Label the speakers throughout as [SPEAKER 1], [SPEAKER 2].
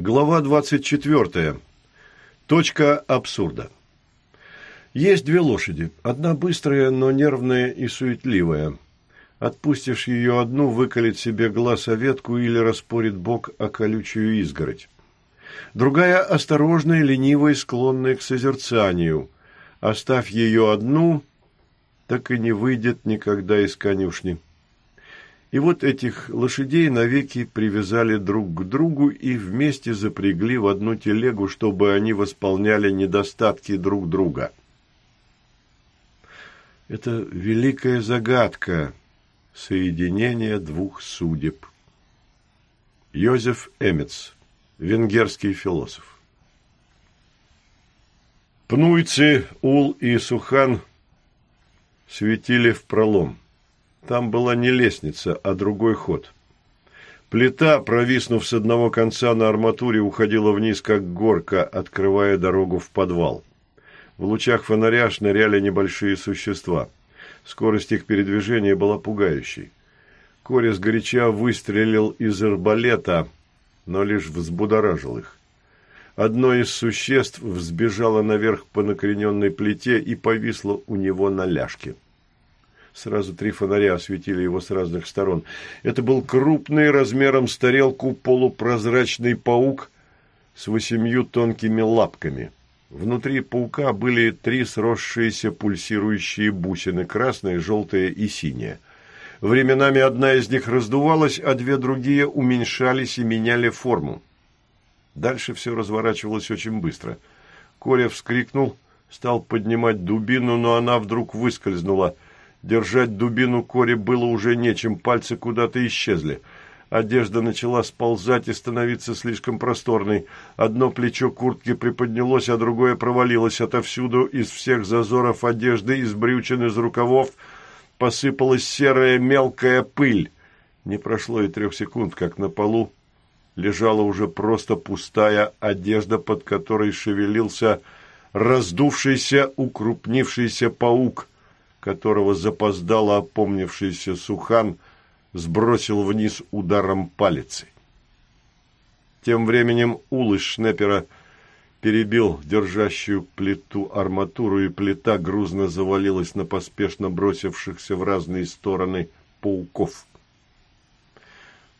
[SPEAKER 1] Глава 24. Точка абсурда. Есть две лошади. Одна быстрая, но нервная и суетливая. Отпустишь ее одну, выколет себе глаз о ветку или распорит бок о колючую изгородь. Другая осторожная, ленивая, склонная к созерцанию. Оставь ее одну, так и не выйдет никогда из конюшни. И вот этих лошадей навеки привязали друг к другу и вместе запрягли в одну телегу, чтобы они восполняли недостатки друг друга. Это великая загадка соединения двух судеб. Йозеф Эмец, венгерский философ. Пнуйцы, Ул и Сухан светили в пролом. Там была не лестница, а другой ход. Плита, провиснув с одного конца на арматуре, уходила вниз, как горка, открывая дорогу в подвал. В лучах фонаря шныряли небольшие существа. Скорость их передвижения была пугающей. Корес горяча выстрелил из арбалета, но лишь взбудоражил их. Одно из существ взбежало наверх по накрененной плите и повисло у него на ляжке. Сразу три фонаря осветили его с разных сторон. Это был крупный, размером с тарелку, полупрозрачный паук с восемью тонкими лапками. Внутри паука были три сросшиеся пульсирующие бусины, красная, желтая и синяя. Временами одна из них раздувалась, а две другие уменьшались и меняли форму. Дальше все разворачивалось очень быстро. Коля вскрикнул, стал поднимать дубину, но она вдруг выскользнула – Держать дубину Коре было уже нечем, пальцы куда-то исчезли. Одежда начала сползать и становиться слишком просторной. Одно плечо куртки приподнялось, а другое провалилось. Отовсюду из всех зазоров одежды, из брючин, из рукавов посыпалась серая мелкая пыль. Не прошло и трех секунд, как на полу лежала уже просто пустая одежда, под которой шевелился раздувшийся, укрупнившийся паук – которого запоздало опомнившийся Сухан сбросил вниз ударом палицы. Тем временем ул из шнепера перебил держащую плиту арматуру, и плита грузно завалилась на поспешно бросившихся в разные стороны пауков.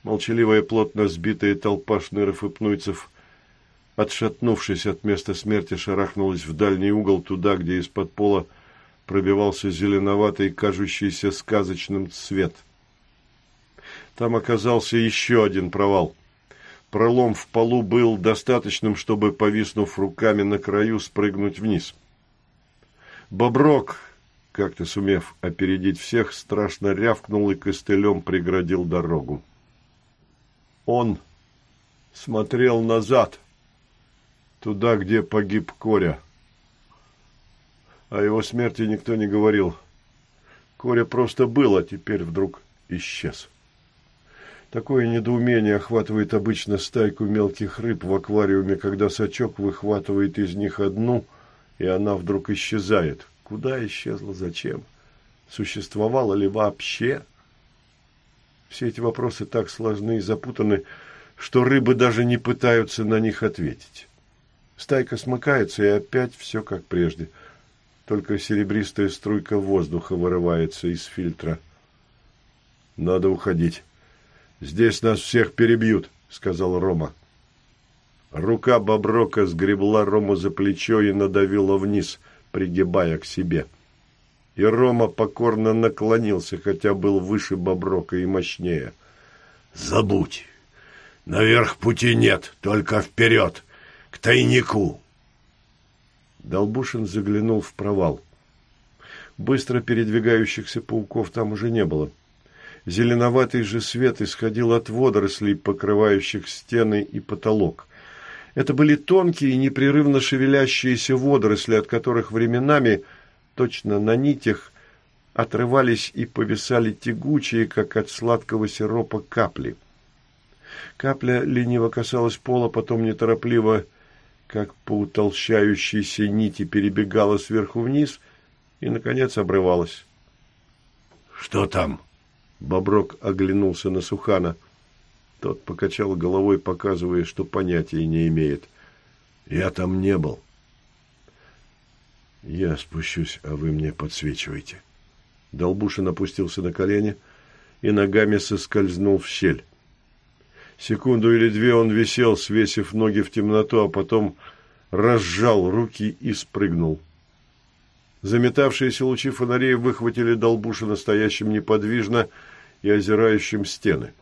[SPEAKER 1] Молчаливая, плотно сбитая толпа шныров и пнуйцев, отшатнувшись от места смерти, шарахнулась в дальний угол туда, где из-под пола пробивался зеленоватый, кажущийся сказочным цвет. Там оказался еще один провал. Пролом в полу был достаточным, чтобы, повиснув руками на краю, спрыгнуть вниз. Боброк, как-то сумев опередить всех, страшно рявкнул и костылем преградил дорогу. Он смотрел назад, туда, где погиб Коря. О его смерти никто не говорил. Коря просто был, а теперь вдруг исчез. Такое недоумение охватывает обычно стайку мелких рыб в аквариуме, когда сачок выхватывает из них одну, и она вдруг исчезает. Куда исчезла, зачем? Существовала ли вообще? Все эти вопросы так сложны и запутаны, что рыбы даже не пытаются на них ответить. Стайка смыкается, и опять все как прежде – только серебристая струйка воздуха вырывается из фильтра. «Надо уходить. Здесь нас всех перебьют», — сказал Рома. Рука Боброка сгребла Рому за плечо и надавила вниз, пригибая к себе. И Рома покорно наклонился, хотя был выше Боброка и мощнее. «Забудь! Наверх пути нет, только вперед, к тайнику!» Долбушин заглянул в провал. Быстро передвигающихся пауков там уже не было. Зеленоватый же свет исходил от водорослей, покрывающих стены и потолок. Это были тонкие, непрерывно шевелящиеся водоросли, от которых временами, точно на нитях, отрывались и повисали тягучие, как от сладкого сиропа, капли. Капля лениво касалась пола, потом неторопливо как по утолщающейся нити перебегала сверху вниз и, наконец, обрывалась. «Что там?» — Боброк оглянулся на Сухана. Тот покачал головой, показывая, что понятия не имеет. «Я там не был». «Я спущусь, а вы мне подсвечивайте». Долбушин опустился на колени и ногами соскользнул в щель. Секунду или две он висел, свесив ноги в темноту, а потом разжал руки и спрыгнул. Заметавшиеся лучи фонарей выхватили Долбушина стоящим неподвижно и озирающим стены.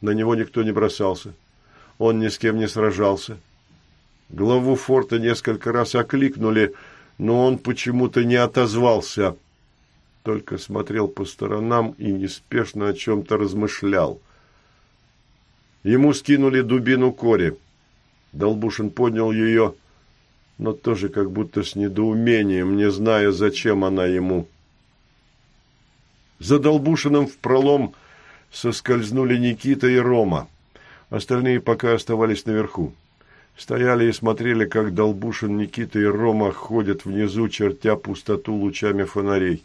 [SPEAKER 1] На него никто не бросался. Он ни с кем не сражался. Главу форта несколько раз окликнули, но он почему-то не отозвался, только смотрел по сторонам и неспешно о чем-то размышлял. Ему скинули дубину кори. Долбушин поднял ее, но тоже как будто с недоумением, не зная, зачем она ему. За Долбушиным в пролом соскользнули Никита и Рома. Остальные пока оставались наверху. Стояли и смотрели, как Долбушин, Никита и Рома ходят внизу, чертя пустоту лучами фонарей.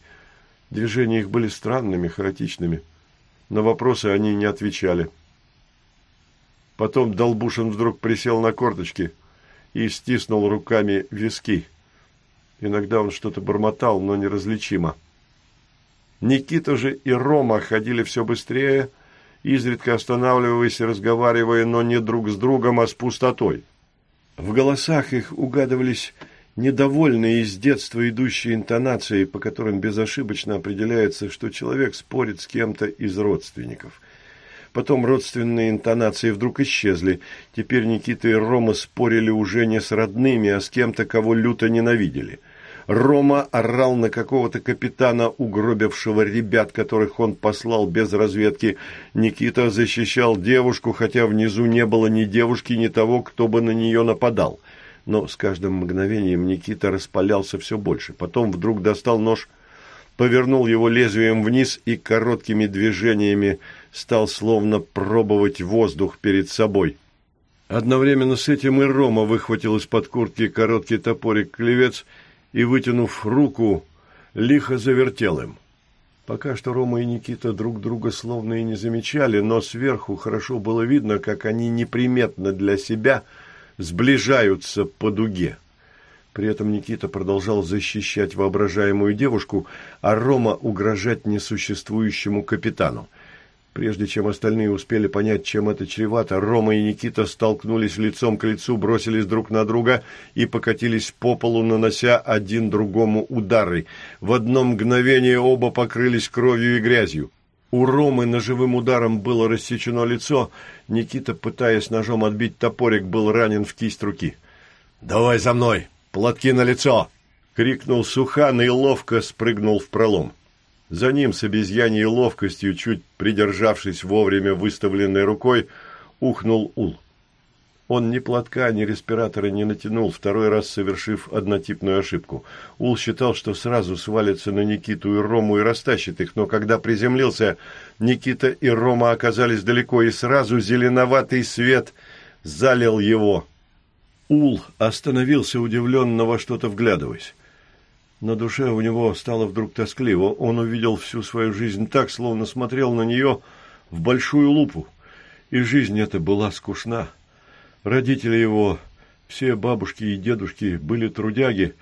[SPEAKER 1] Движения их были странными, хаотичными. На вопросы они не отвечали. Потом Долбушин вдруг присел на корточки и стиснул руками виски. Иногда он что-то бормотал, но неразличимо. Никита же и Рома ходили все быстрее, изредка останавливаясь и разговаривая, но не друг с другом, а с пустотой. В голосах их угадывались недовольные из детства идущие интонации, по которым безошибочно определяется, что человек спорит с кем-то из родственников. Потом родственные интонации вдруг исчезли. Теперь Никита и Рома спорили уже не с родными, а с кем-то, кого люто ненавидели. Рома орал на какого-то капитана, угробившего ребят, которых он послал без разведки. Никита защищал девушку, хотя внизу не было ни девушки, ни того, кто бы на нее нападал. Но с каждым мгновением Никита распалялся все больше. Потом вдруг достал нож, повернул его лезвием вниз и короткими движениями стал словно пробовать воздух перед собой. Одновременно с этим и Рома выхватил из-под куртки короткий топорик клевец и, вытянув руку, лихо завертел им. Пока что Рома и Никита друг друга словно и не замечали, но сверху хорошо было видно, как они неприметно для себя сближаются по дуге. При этом Никита продолжал защищать воображаемую девушку, а Рома угрожать несуществующему капитану. Прежде чем остальные успели понять, чем это чревато, Рома и Никита столкнулись лицом к лицу, бросились друг на друга и покатились по полу, нанося один другому удары. В одно мгновение оба покрылись кровью и грязью. У Ромы ножевым ударом было рассечено лицо. Никита, пытаясь ножом отбить топорик, был ранен в кисть руки. «Давай за мной! Платки на лицо!» — крикнул Сухан и ловко спрыгнул в пролом. За ним с обезьяньей ловкостью, чуть придержавшись вовремя выставленной рукой, ухнул Ул. Он ни платка, ни респиратора не натянул, второй раз совершив однотипную ошибку. Ул считал, что сразу свалится на Никиту и Рому и растащит их, но когда приземлился, Никита и Рома оказались далеко, и сразу зеленоватый свет залил его. Ул остановился удивленно во что-то вглядываясь. На душе у него стало вдруг тоскливо. Он увидел всю свою жизнь так, словно смотрел на нее в большую лупу. И жизнь эта была скучна. Родители его, все бабушки и дедушки, были трудяги,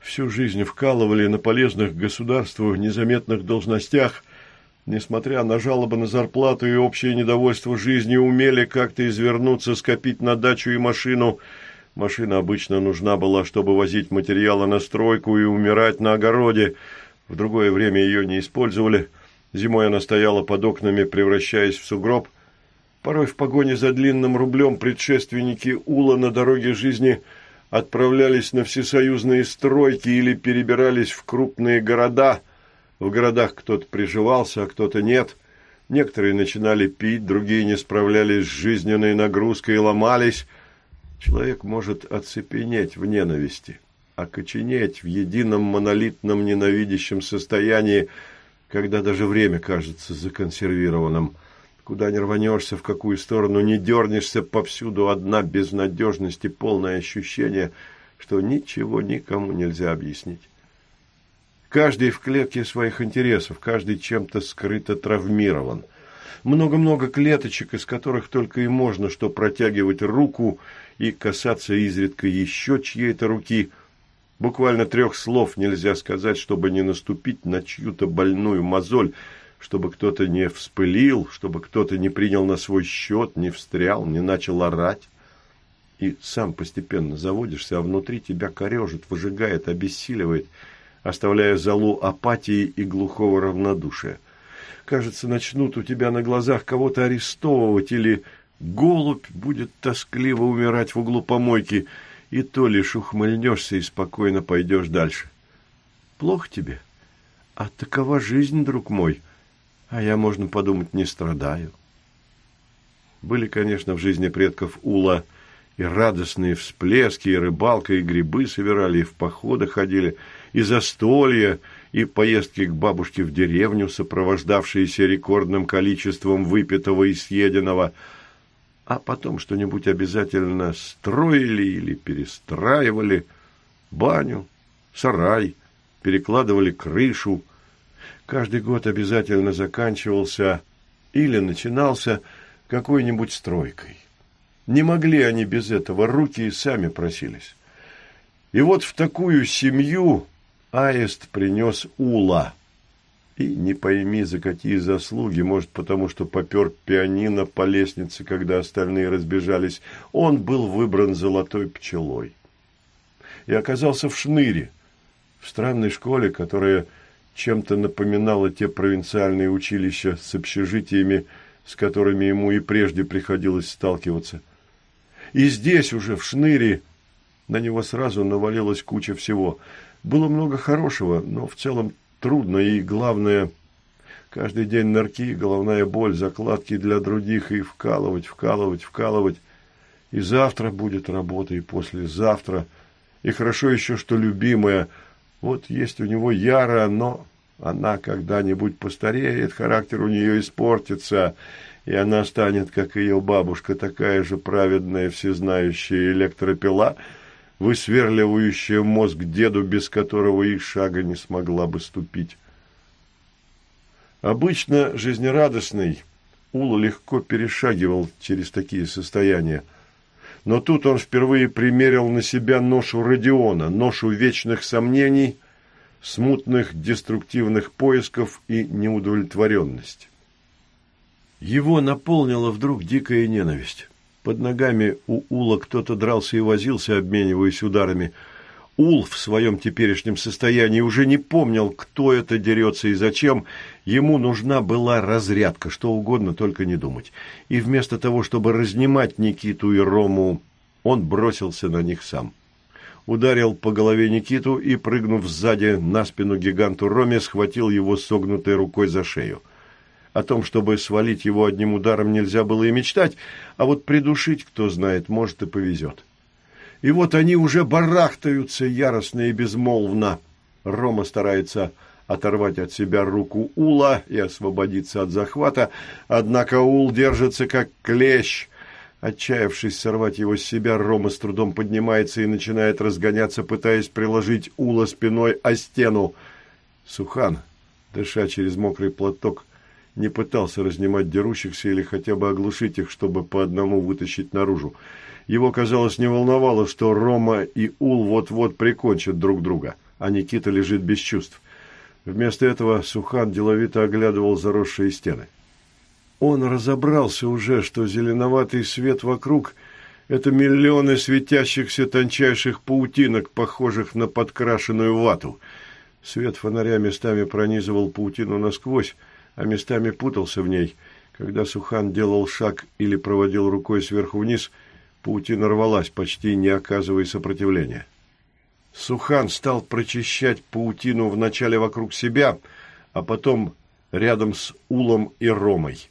[SPEAKER 1] всю жизнь вкалывали на полезных государству незаметных должностях, несмотря на жалобы на зарплату и общее недовольство жизнью, умели как-то извернуться, скопить на дачу и машину – Машина обычно нужна была, чтобы возить материалы на стройку и умирать на огороде. В другое время ее не использовали. Зимой она стояла под окнами, превращаясь в сугроб. Порой в погоне за длинным рублем предшественники Ула на дороге жизни отправлялись на всесоюзные стройки или перебирались в крупные города. В городах кто-то приживался, а кто-то нет. Некоторые начинали пить, другие не справлялись с жизненной нагрузкой и ломались – Человек может оцепенеть в ненависти, окоченеть в едином монолитном ненавидящем состоянии, когда даже время кажется законсервированным. Куда не рванешься, в какую сторону не дернешься, повсюду одна безнадежность и полное ощущение, что ничего никому нельзя объяснить. Каждый в клетке своих интересов, каждый чем-то скрыто травмирован – много-много клеточек, из которых только и можно что протягивать руку и касаться изредка еще чьей-то руки. Буквально трех слов нельзя сказать, чтобы не наступить на чью-то больную мозоль, чтобы кто-то не вспылил, чтобы кто-то не принял на свой счет, не встрял, не начал орать. И сам постепенно заводишься, а внутри тебя корежит, выжигает, обессиливает, оставляя залу апатии и глухого равнодушия. Кажется, начнут у тебя на глазах кого-то арестовывать, или голубь будет тоскливо умирать в углу помойки, и то лишь ухмыльнешься и спокойно пойдешь дальше. Плохо тебе? А такова жизнь, друг мой. А я, можно подумать, не страдаю. Были, конечно, в жизни предков Ула и радостные всплески, и рыбалка, и грибы собирали, и в походы ходили, и застолья, и поездки к бабушке в деревню, сопровождавшиеся рекордным количеством выпитого и съеденного, а потом что-нибудь обязательно строили или перестраивали, баню, сарай, перекладывали крышу. Каждый год обязательно заканчивался или начинался какой-нибудь стройкой. Не могли они без этого, руки и сами просились. И вот в такую семью аист принес ула. И не пойми, за какие заслуги, может, потому что попер пианино по лестнице, когда остальные разбежались, он был выбран золотой пчелой. И оказался в шныре, в странной школе, которая чем-то напоминала те провинциальные училища с общежитиями, с которыми ему и прежде приходилось сталкиваться. И здесь уже, в шныре, на него сразу навалилась куча всего – было много хорошего, но в целом трудно и, главное, каждый день нырки, головная боль, закладки для других и вкалывать, вкалывать, вкалывать. И завтра будет работа, и послезавтра. И хорошо еще, что любимая. Вот есть у него Яра, но она когда-нибудь постареет, характер у нее испортится, и она станет, как ее бабушка, такая же праведная, всезнающая электропила – высверливающая мозг деду, без которого и шага не смогла бы ступить. Обычно жизнерадостный Ула легко перешагивал через такие состояния. Но тут он впервые примерил на себя ношу Родиона, ношу вечных сомнений, смутных деструктивных поисков и неудовлетворенность. Его наполнила вдруг дикая ненависть. Под ногами у Ула кто-то дрался и возился, обмениваясь ударами. Ул в своем теперешнем состоянии уже не помнил, кто это дерется и зачем. Ему нужна была разрядка, что угодно, только не думать. И вместо того, чтобы разнимать Никиту и Рому, он бросился на них сам. Ударил по голове Никиту и, прыгнув сзади на спину гиганту Роме, схватил его согнутой рукой за шею. О том, чтобы свалить его одним ударом, нельзя было и мечтать, а вот придушить, кто знает, может и повезет. И вот они уже барахтаются яростно и безмолвно. Рома старается оторвать от себя руку Ула и освободиться от захвата, однако Ул держится как клещ. Отчаявшись сорвать его с себя, Рома с трудом поднимается и начинает разгоняться, пытаясь приложить Ула спиной о стену. Сухан, дыша через мокрый платок, не пытался разнимать дерущихся или хотя бы оглушить их, чтобы по одному вытащить наружу. Его, казалось, не волновало, что Рома и Ул вот-вот прикончат друг друга, а Никита лежит без чувств. Вместо этого Сухан деловито оглядывал заросшие стены. Он разобрался уже, что зеленоватый свет вокруг – это миллионы светящихся тончайших паутинок, похожих на подкрашенную вату. Свет фонаря местами пронизывал паутину насквозь, а местами путался в ней. Когда Сухан делал шаг или проводил рукой сверху вниз, паутина рвалась, почти не оказывая сопротивления. Сухан стал прочищать паутину вначале вокруг себя, а потом рядом с Улом и Ромой.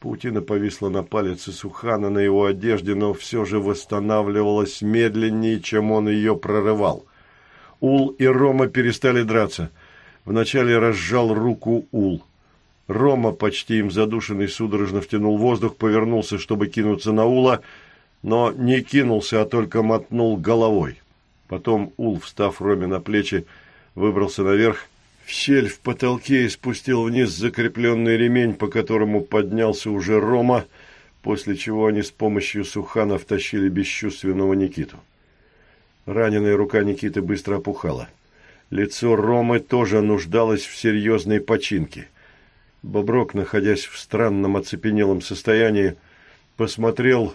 [SPEAKER 1] Паутина повисла на палец Сухана на его одежде, но все же восстанавливалась медленнее, чем он ее прорывал. Ул и Рома перестали драться. Вначале разжал руку Ул. Рома, почти им задушенный, судорожно втянул воздух, повернулся, чтобы кинуться на Ула, но не кинулся, а только мотнул головой. Потом Ул, встав Роме на плечи, выбрался наверх, в щель в потолке и спустил вниз закрепленный ремень, по которому поднялся уже Рома, после чего они с помощью Сухана втащили бесчувственного Никиту. Раненая рука Никиты быстро опухала. Лицо Ромы тоже нуждалось в серьезной починке. Боброк, находясь в странном оцепенелом состоянии, посмотрел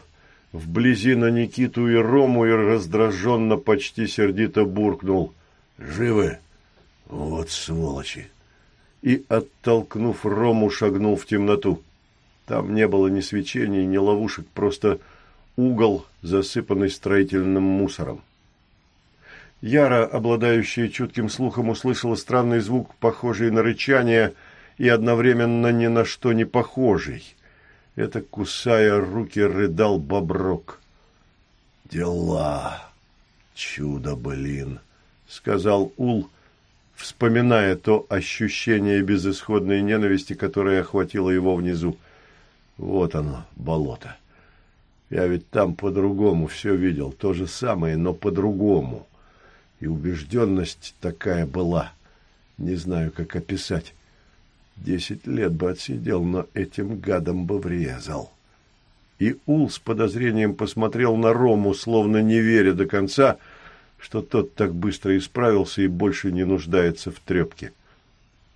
[SPEAKER 1] вблизи на Никиту и Рому и раздраженно, почти сердито буркнул. «Живы? Вот сволочи!» И, оттолкнув Рому, шагнул в темноту. Там не было ни свечений, ни ловушек, просто угол, засыпанный строительным мусором. Яра, обладающая чутким слухом, услышала странный звук, похожий на рычание, и одновременно ни на что не похожий. Это, кусая руки, рыдал Боброк. «Дела! Чудо, блин!» — сказал Ул, вспоминая то ощущение безысходной ненависти, которое охватило его внизу. «Вот оно, болото. Я ведь там по-другому все видел, то же самое, но по-другому». И убежденность такая была. Не знаю, как описать. Десять лет бы отсидел, но этим гадом бы врезал. И Ул с подозрением посмотрел на Рому, словно не веря до конца, что тот так быстро исправился и больше не нуждается в трепке.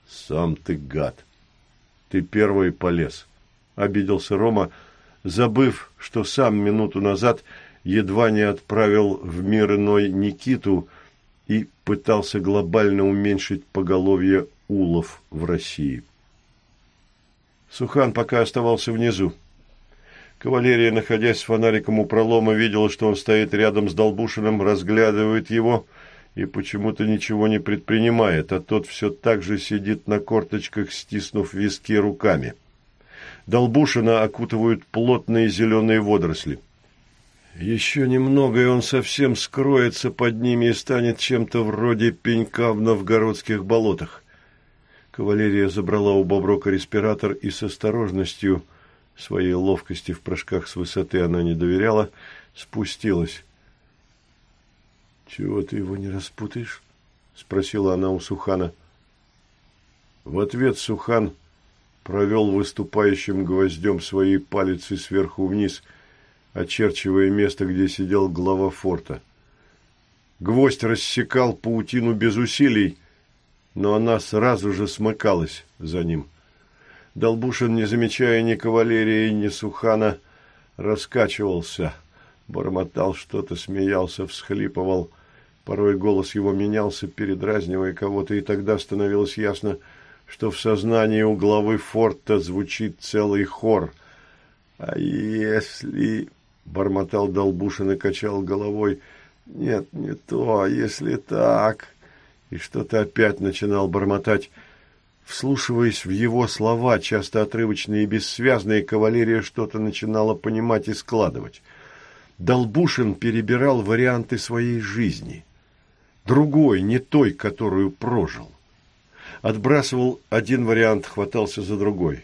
[SPEAKER 1] «Сам ты гад! Ты первый полез!» — обиделся Рома, забыв, что сам минуту назад едва не отправил в мир иной Никиту, и пытался глобально уменьшить поголовье улов в России. Сухан пока оставался внизу. Кавалерия, находясь с фонариком у пролома, видела, что он стоит рядом с Долбушиным, разглядывает его и почему-то ничего не предпринимает, а тот все так же сидит на корточках, стиснув виски руками. Долбушина окутывают плотные зеленые водоросли. Еще немного, и он совсем скроется под ними и станет чем-то вроде пенька в новгородских болотах. Кавалерия забрала у Боброка респиратор и с осторожностью, своей ловкости в прыжках с высоты она не доверяла, спустилась. — Чего ты его не распутаешь? — спросила она у Сухана. В ответ Сухан провел выступающим гвоздем своей палицы сверху вниз — очерчивая место, где сидел глава форта. Гвоздь рассекал паутину без усилий, но она сразу же смыкалась за ним. Долбушин, не замечая ни кавалерии, ни Сухана, раскачивался, бормотал что-то, смеялся, всхлипывал. Порой голос его менялся, передразнивая кого-то, и тогда становилось ясно, что в сознании у главы форта звучит целый хор. «А если...» бормотал Долбушин и качал головой. «Нет, не то, если так...» И что-то опять начинал бормотать. Вслушиваясь в его слова, часто отрывочные и бессвязные, кавалерия что-то начинала понимать и складывать. Долбушин перебирал варианты своей жизни. Другой, не той, которую прожил. Отбрасывал один вариант, хватался за другой.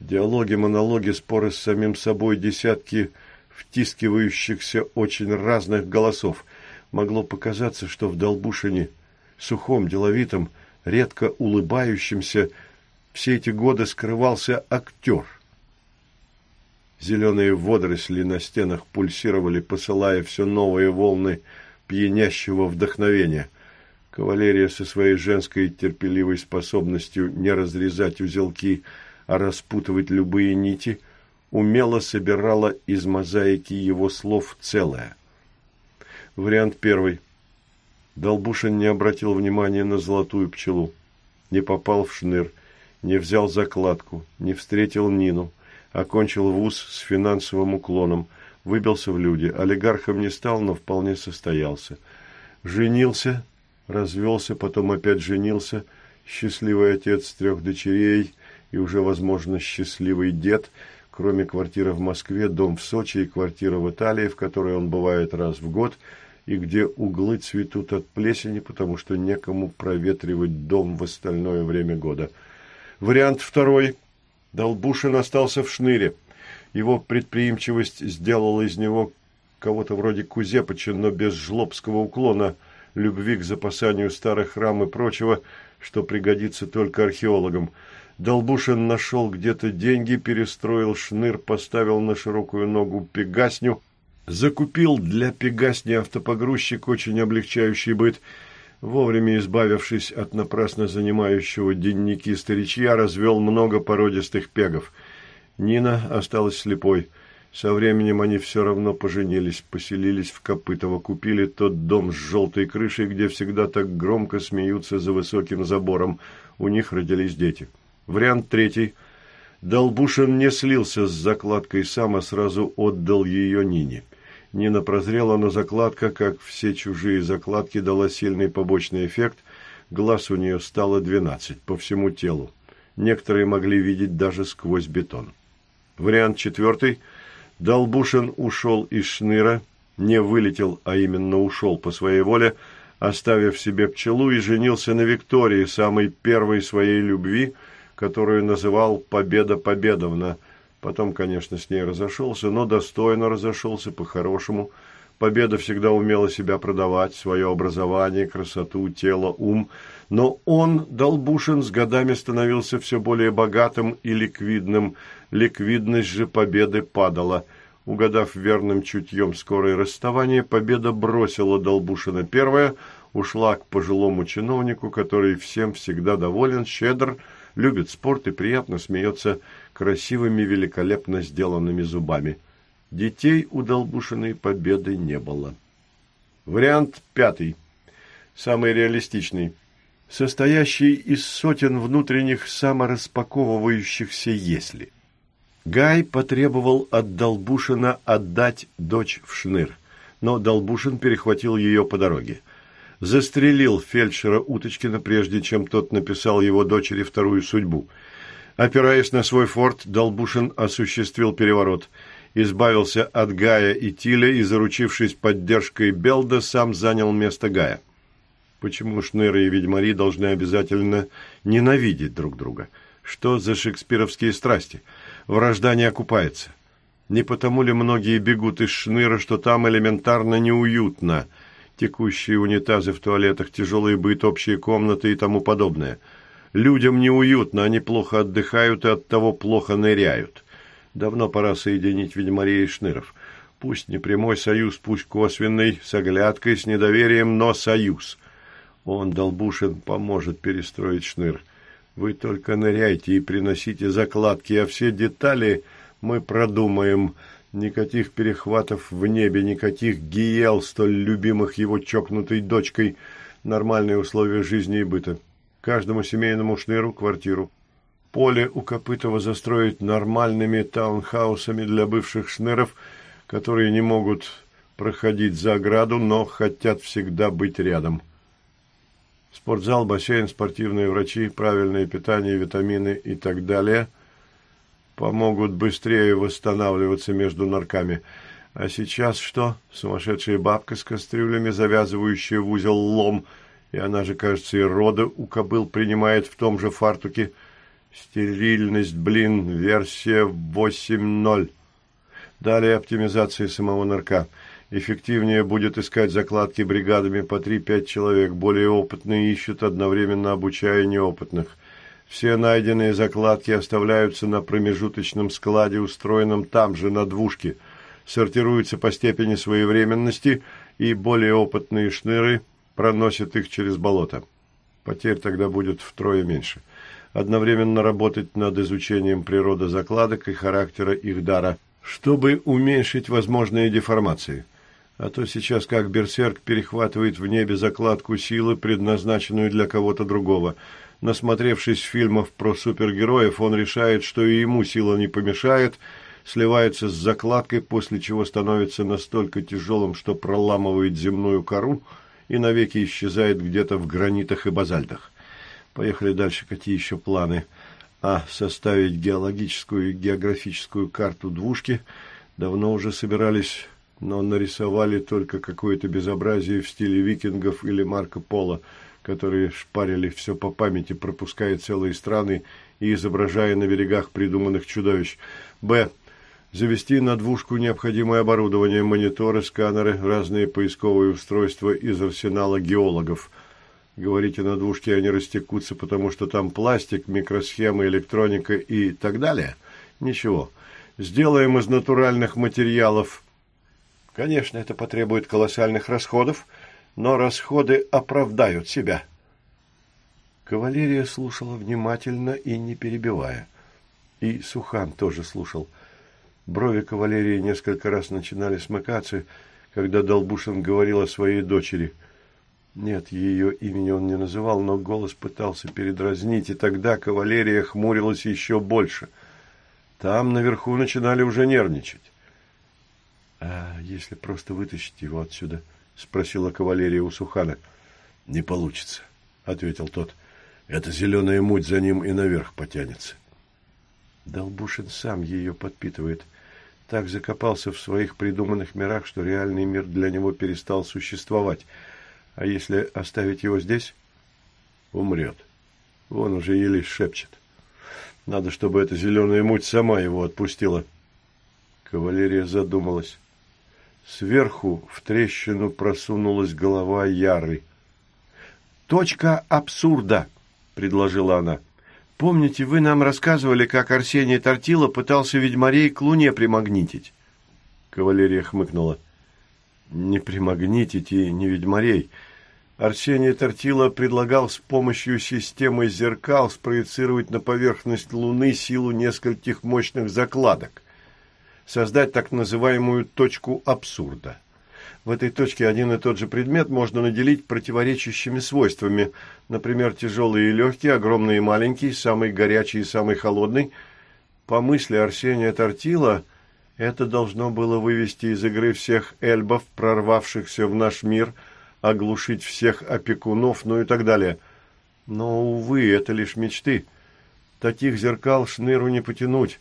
[SPEAKER 1] Диалоги, монологи, споры с самим собой, десятки втискивающихся очень разных голосов. Могло показаться, что в Долбушине, сухом, деловитом, редко улыбающемся, все эти годы скрывался актер. Зеленые водоросли на стенах пульсировали, посылая все новые волны пьянящего вдохновения. Кавалерия со своей женской терпеливой способностью не разрезать узелки, а распутывать любые нити – умело собирала из мозаики его слов целое. Вариант первый. Долбушин не обратил внимания на золотую пчелу, не попал в шныр, не взял закладку, не встретил Нину, окончил вуз с финансовым уклоном, выбился в люди, олигархом не стал, но вполне состоялся. Женился, развелся, потом опять женился, счастливый отец трех дочерей и уже, возможно, счастливый дед – кроме квартиры в Москве, дом в Сочи и квартира в Италии, в которой он бывает раз в год, и где углы цветут от плесени, потому что некому проветривать дом в остальное время года. Вариант второй. Долбушин остался в шныре. Его предприимчивость сделала из него кого-то вроде Кузепыча, но без жлобского уклона, любви к запасанию старых рам и прочего, что пригодится только археологам. Долбушин нашел где-то деньги, перестроил шныр, поставил на широкую ногу пегасню, закупил для пегасни автопогрузчик, очень облегчающий быт, вовремя избавившись от напрасно занимающего денники старичья, развел много породистых пегов. Нина осталась слепой – со временем они все равно поженились, поселились в Копытово, купили тот дом с желтой крышей, где всегда так громко смеются за высоким забором. У них родились дети. Вариант третий. Долбушин не слился с закладкой сам, а сразу отдал ее Нине. Нина прозрела, но закладка, как все чужие закладки, дала сильный побочный эффект. Глаз у нее стало двенадцать по всему телу. Некоторые могли видеть даже сквозь бетон. Вариант четвертый – Долбушин ушел из шныра, не вылетел, а именно ушел по своей воле, оставив себе пчелу и женился на Виктории, самой первой своей любви, которую называл Победа Победовна. Потом, конечно, с ней разошелся, но достойно разошелся, по-хорошему. Победа всегда умела себя продавать, свое образование, красоту, тело, ум. Но он, Долбушин, с годами становился все более богатым и ликвидным, ликвидность же победы падала. Угадав верным чутьем скорое расставание, победа бросила Долбушина первая, ушла к пожилому чиновнику, который всем всегда доволен, щедр, любит спорт и приятно смеется красивыми, великолепно сделанными зубами. Детей у Долбушиной победы не было. Вариант пятый, самый реалистичный, состоящий из сотен внутренних самораспаковывающихся «если». Гай потребовал от Долбушина отдать дочь в шныр, но Долбушин перехватил ее по дороге. Застрелил фельдшера Уточкина, прежде чем тот написал его дочери вторую судьбу. Опираясь на свой форт, Долбушин осуществил переворот. Избавился от Гая и Тиля и, заручившись поддержкой Белда, сам занял место Гая. Почему шныры и ведьмари должны обязательно ненавидеть друг друга? Что за шекспировские страсти – вражда не окупается. Не потому ли многие бегут из шныра, что там элементарно неуютно? Текущие унитазы в туалетах, тяжелый быт, общие комнаты и тому подобное. Людям неуютно, они плохо отдыхают и оттого плохо ныряют. Давно пора соединить ведьмарей и шныров. Пусть не прямой союз, пусть косвенный, с оглядкой, с недоверием, но союз. Он, Долбушин, поможет перестроить шныр. Вы только ныряйте и приносите закладки, а все детали мы продумаем. Никаких перехватов в небе, никаких гиел, столь любимых его чокнутой дочкой. Нормальные условия жизни и быта. Каждому семейному шныру квартиру. Поле у Копытова застроить нормальными таунхаусами для бывших шныров, которые не могут проходить за ограду, но хотят всегда быть рядом. Спортзал, бассейн, спортивные врачи, правильное питание, витамины и так далее помогут быстрее восстанавливаться между нарками. А сейчас что? Сумасшедшая бабка с кастрюлями, завязывающая в узел лом, и она же, кажется, и рода у кобыл принимает в том же фартуке. Стерильность, блин, версия 8.0. Далее оптимизация самого нарка – Эффективнее будет искать закладки бригадами по 3-5 человек. Более опытные ищут, одновременно обучая неопытных. Все найденные закладки оставляются на промежуточном складе, устроенном там же, на двушке. Сортируются по степени своевременности, и более опытные шныры проносят их через болото. Потерь тогда будет втрое меньше. Одновременно работать над изучением природы закладок и характера их дара, чтобы уменьшить возможные деформации. А то сейчас, как берсерк, перехватывает в небе закладку силы, предназначенную для кого-то другого. Насмотревшись фильмов про супергероев, он решает, что и ему сила не помешает, сливается с закладкой, после чего становится настолько тяжелым, что проламывает земную кору и навеки исчезает где-то в гранитах и базальтах. Поехали дальше, какие еще планы? А, составить геологическую и географическую карту двушки. Давно уже собирались но нарисовали только какое-то безобразие в стиле викингов или Марко Поло, которые шпарили все по памяти, пропуская целые страны и изображая на берегах придуманных чудовищ. Б. завести на двушку необходимое оборудование, мониторы, сканеры, разные поисковые устройства из арсенала геологов. Говорите, на двушке они растекутся, потому что там пластик, микросхемы, электроника и так далее? Ничего. Сделаем из натуральных материалов. Конечно, это потребует колоссальных расходов, но расходы оправдают себя. Кавалерия слушала внимательно и не перебивая. И Сухан тоже слушал – Брови кавалерии несколько раз начинали смыкаться, когда Долбушин говорил о своей дочери. Нет, ее имени он не называл, но голос пытался передразнить, и тогда кавалерия хмурилась еще больше. Там наверху начинали уже нервничать. — А если просто вытащить его отсюда? — спросила кавалерия у Сухана. — Не получится, — ответил тот. — Эта зеленая муть за ним и наверх потянется. Долбушин сам ее подпитывает так закопался в своих придуманных мирах, что реальный мир для него перестал существовать. А если оставить его здесь, умрет. Вон уже еле шепчет. Надо, чтобы эта зеленая муть сама его отпустила. Кавалерия задумалась. Сверху в трещину просунулась голова Яры. «Точка абсурда!» — предложила она. — Помните, вы нам рассказывали, как Арсений Тортила пытался ведьмарей к луне примагнитить?» Кавалерия хмыкнула. «Не примагнитить и не ведьмарей. Арсений Тортила предлагал с помощью системы зеркал спроецировать на поверхность Луны силу нескольких мощных закладок, создать так называемую точку абсурда. В этой точке один и тот же предмет можно наделить противоречащими свойствами, например, тяжелый и легкий, огромный и маленький, самый горячий и самый холодный. По мысли Арсения Тортила, это должно было вывести из игры всех эльбов, прорвавшихся в наш мир, оглушить всех опекунов, ну и так далее. Но, увы, это лишь мечты. Таких зеркал шныру не потянуть.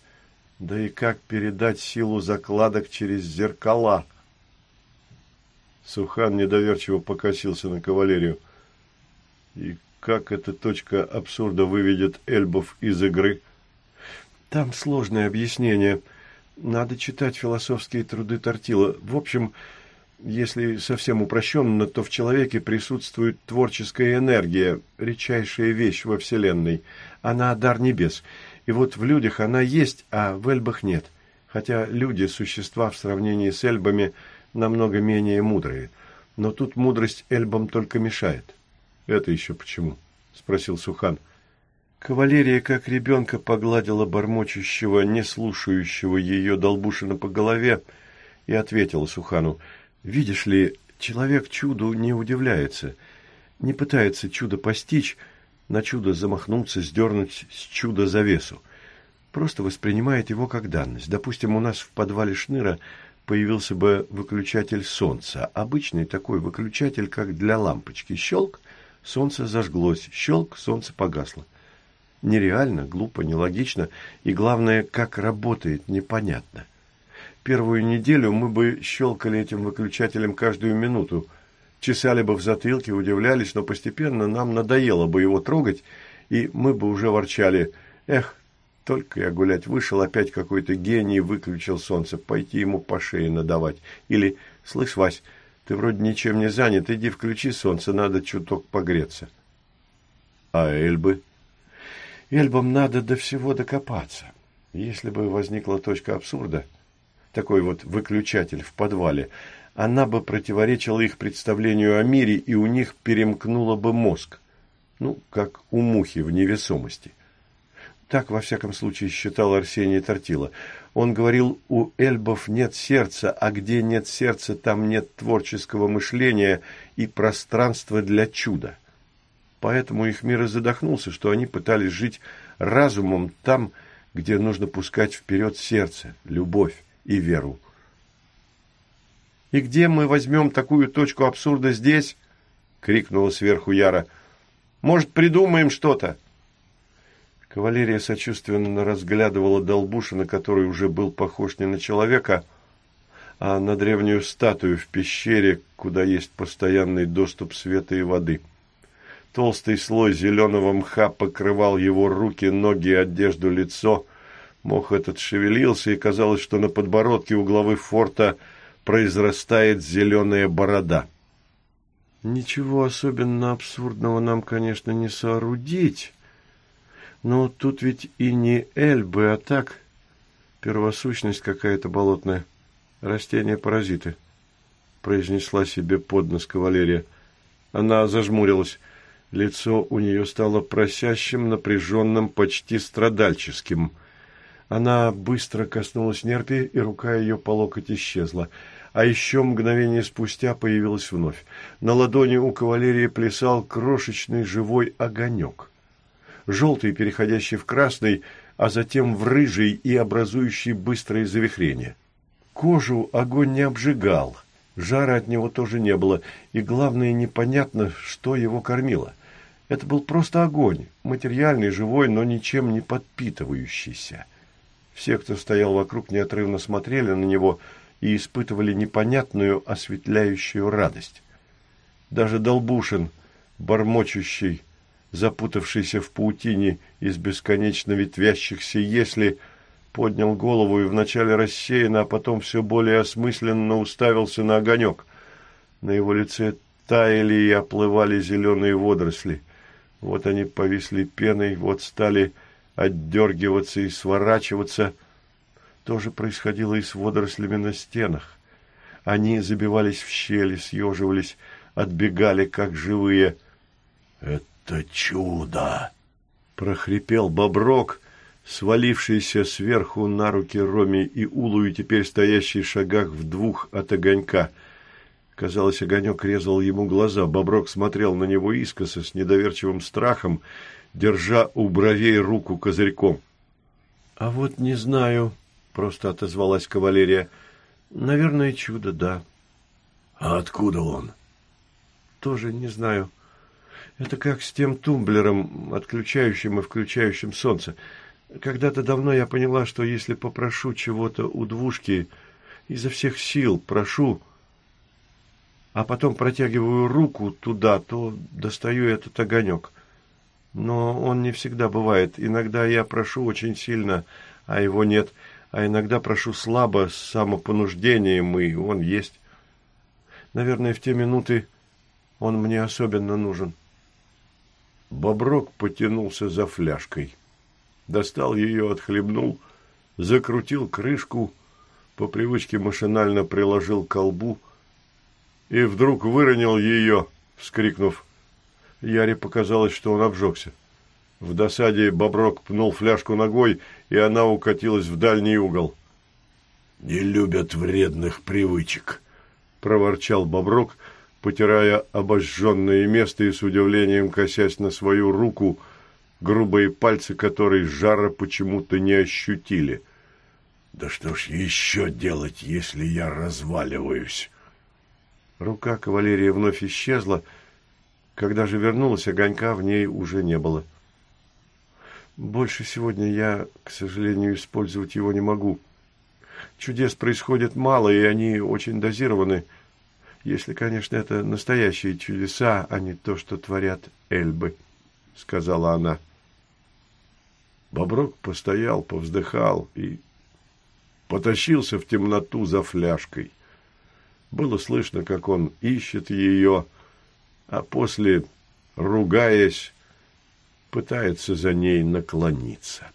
[SPEAKER 1] Да и как передать силу закладок через зеркала – Сухан недоверчиво покосился на кавалерию. И как эта точка абсурда выведет эльбов из игры? Там сложное объяснение. Надо читать философские труды Тортила. В общем, если совсем упрощенно, то в человеке присутствует творческая энергия, редчайшая вещь во Вселенной. Она дар небес. И вот в людях она есть, а в эльбах нет. Хотя люди – существа в сравнении с эльбами – намного менее мудрые. Но тут мудрость эльбам только мешает. Это еще почему? Спросил Сухан. Кавалерия, как ребенка, погладила бормочущего, не слушающего ее Долбушина по голове и ответила Сухану. «Видишь ли, человек чуду не удивляется, не пытается чудо постичь, на чудо замахнуться, сдернуть с чуда завесу. Просто воспринимает его как данность. Допустим, у нас в подвале шныра появился бы выключатель солнца. Обычный такой выключатель, как для лампочки. Щелк, солнце зажглось. Щелк, солнце погасло. Нереально, глупо, нелогично. И главное, как работает, непонятно. Первую неделю мы бы щелкали этим выключателем каждую минуту. Чесали бы в затылке, удивлялись, но постепенно нам надоело бы его трогать, и мы бы уже ворчали. Эх, только я гулять вышел, опять какой-то гений выключил солнце, пойти ему по шее надавать. Или, слышь, Вась, ты вроде ничем не занят, иди включи солнце, надо чуток погреться. А Эльбы? Эльбам надо до всего докопаться. Если бы возникла точка абсурда, такой вот выключатель в подвале, она бы противоречила их представлению о мире, и у них перемкнула бы мозг. Ну, как у мухи в невесомости. Так, во всяком случае, считал Арсений Тортила. Он говорил, у эльбов нет сердца, а где нет сердца, там нет творческого мышления и пространства для чуда. Поэтому их мир и задохнулся, что они пытались жить разумом там, где нужно пускать вперед сердце, любовь и веру. «И где мы возьмем такую точку абсурда здесь?» — крикнула сверху Яра. «Может, придумаем что-то?» Кавалерия сочувственно разглядывала Долбушина, который уже был похож не на человека, а на древнюю статую в пещере, куда есть постоянный доступ света и воды. Толстый слой зеленого мха покрывал его руки, ноги, одежду, лицо. Мох этот шевелился, и казалось, что на подбородке у главы форта произрастает зеленая борода. Ничего особенно абсурдного нам, конечно, не соорудить, но тут ведь и не эльбы, а так первосущность какая-то болотная, растения-паразиты, произнесла себе под нос кавалерия. Она зажмурилась. Лицо у нее стало просящим, напряженным, почти страдальческим. Она быстро коснулась нерпи, и рука ее по локоть исчезла. А еще мгновение спустя появилась вновь. На ладони у кавалерии плясал крошечный живой огонек. Желтый, переходящий в красный, а затем в рыжий и образующий быстрое завихрение. Кожу огонь не обжигал, жара от него тоже не было, и, главное, непонятно, что его кормило. Это был просто огонь, материальный, живой, но ничем не подпитывающийся. Все, кто стоял вокруг, неотрывно смотрели на него и испытывали непонятную осветляющую радость. Даже Долбушин, бормочущий, запутавшийся в паутине из бесконечно ветвящихся «если», поднял голову и вначале рассеянно, а потом все более осмысленно уставился на огонек. На его лице таяли и оплывали зеленые водоросли. Вот они повисли пеной, вот стали отдергиваться и сворачиваться. То же происходило и с водорослями на стенах. Они забивались в щели, съеживались, отбегали, как живые. «Это чудо!» — прохрипел Боброк, свалившийся сверху на руки Роме и Улу и теперь стоящий в шагах в двух от огонька — Казалось, огонек резал ему глаза. Боброк смотрел на него искоса с недоверчивым страхом, держа у бровей руку козырьком. — А вот не знаю, — просто отозвалась кавалерия. — Наверное, чудо, да. — А откуда он? — Тоже не знаю. Это как с тем тумблером, отключающим и включающим солнце. Когда-то давно я поняла, что если попрошу чего-то у двушки, изо всех сил прошу а потом протягиваю руку туда, то достаю этот огонек. Но он не всегда бывает. Иногда я прошу очень сильно, а его нет. А иногда прошу слабо, с самопонуждением, и он есть. Наверное, в те минуты он мне особенно нужен. Боброк потянулся за фляжкой. Достал ее, отхлебнул, закрутил крышку, по привычке машинально приложил к колбу — и вдруг выронил ее, вскрикнув. Яре показалось, что он обжегся. В досаде Боброк пнул фляжку ногой, и она укатилась в дальний угол. «Не любят вредных привычек», — проворчал Боброк, потирая обожженное место и с удивлением косясь на свою руку, грубые пальцы которой жара почему-то не ощутили. «Да что ж еще делать, если я разваливаюсь?» Рука кавалерии вновь исчезла. Когда же вернулась, огонька в ней уже не было. Больше сегодня я, к сожалению, использовать его не могу. Чудес происходит мало, и они очень дозированы. Если, конечно, это настоящие чудеса, а не то, что творят эльбы, — сказала она. Боброк постоял, повздыхал и потащился в темноту за фляжкой. Было слышно, как он ищет ее, а после, ругаясь, пытается за ней наклониться.